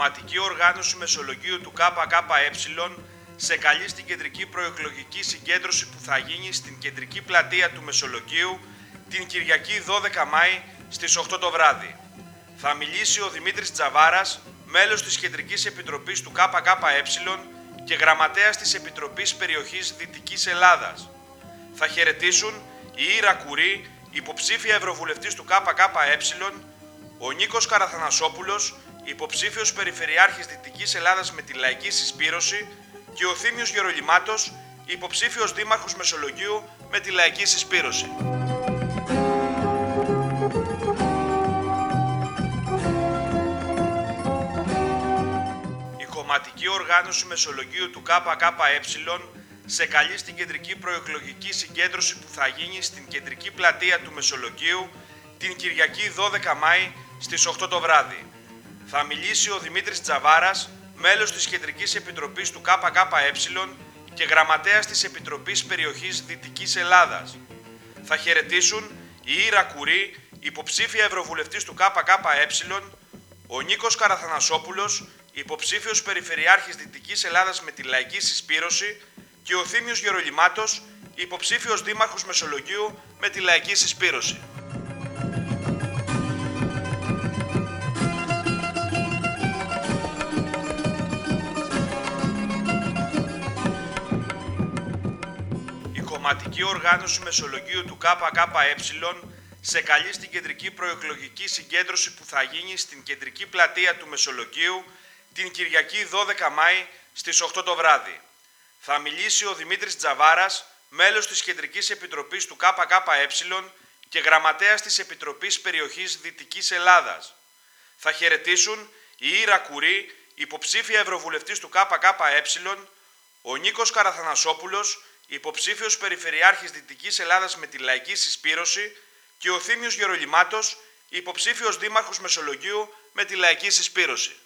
κομματική οργάνωση Μεσολογίου του ΚΚΕ σε καλεί στην κεντρική προεκλογική συγκέντρωση που θα γίνει στην κεντρική πλατεία του Μεσολογίου την Κυριακή 12 Μάη στις 8 το βράδυ. Θα μιλήσει ο Δημήτρης Τζαβάρας, μέλος της Κεντρικής Επιτροπής του ΚΚΕ και γραμματέας της Επιτροπής Περιοχής Δυτικής Ελλάδας. Θα χαιρετήσουν η Ήρα Κουρή, υποψήφια Ευρωβουλευτής του ΚΚΕ, ο Νίκος Καραθανασόπουλος, υποψήφιος Περιφερειάρχης Δυτικής Ελλάδας με τη Λαϊκή Συσπήρωση και ο Θήμιος Γερολιμάτος, υποψήφιος Δήμαρχος Μεσολογίου με τη Λαϊκή Συσπήρωση. Η κομματική οργάνωση Μεσολογίου του ΚΚΕ σε καλεί στην κεντρική προεκλογική συγκέντρωση που θα γίνει στην κεντρική πλατεία του Μεσολογίου την Κυριακή 12 Μάη στις 8 το βράδυ. Θα μιλήσει ο Δημήτρης Τζαβάρας, μέλος της Κεντρικής Επιτροπής του ΚΚΕ και γραμματέας της Επιτροπής Περιοχής Δυτικής Ελλάδας. Θα χαιρετήσουν η Ήρα Κουρή, υποψήφια Ευρωβουλευτής του ΚΚΕ, ο Νίκος Καραθανασόπουλος, υποψήφιος Περιφερειάρχης Δυτικής Ελλάδας με τη Λαϊκή Συσπήρωση και ο Θήμιος Γερολιμάτος, υποψήφιος Δήμαρχος Μεσολογίου με τη Λαϊκή Συσπήρωση. Κομματική οργάνωση Μεσολογίου του ΚΚΕ σε καλεί στην κεντρική προεκλογική συγκέντρωση που θα γίνει στην κεντρική πλατεία του Μεσολογίου την Κυριακή 12 Μάη στις 8 το βράδυ. Θα μιλήσει ο Δημήτρης Τζαβάρας, μέλος της Κεντρικής Επιτροπής του ΚΚΕ και γραμματέας της Επιτροπής Περιοχής Δυτικής Ελλάδας. Θα χαιρετήσουν η Ήρα Κουρή, υποψήφια Ευρωβουλευτής του ΚΚΕ, ο Νίκος Καραθανασόπουλος, υποψήφιος Περιφερειάρχης Δυτικής Ελλάδας με τη Λαϊκή Συσπήρωση και ο Θήμιος Γερολιμάτος, υποψήφιος Δήμαρχος Μεσολογίου με τη Λαϊκή Συσπήρωση.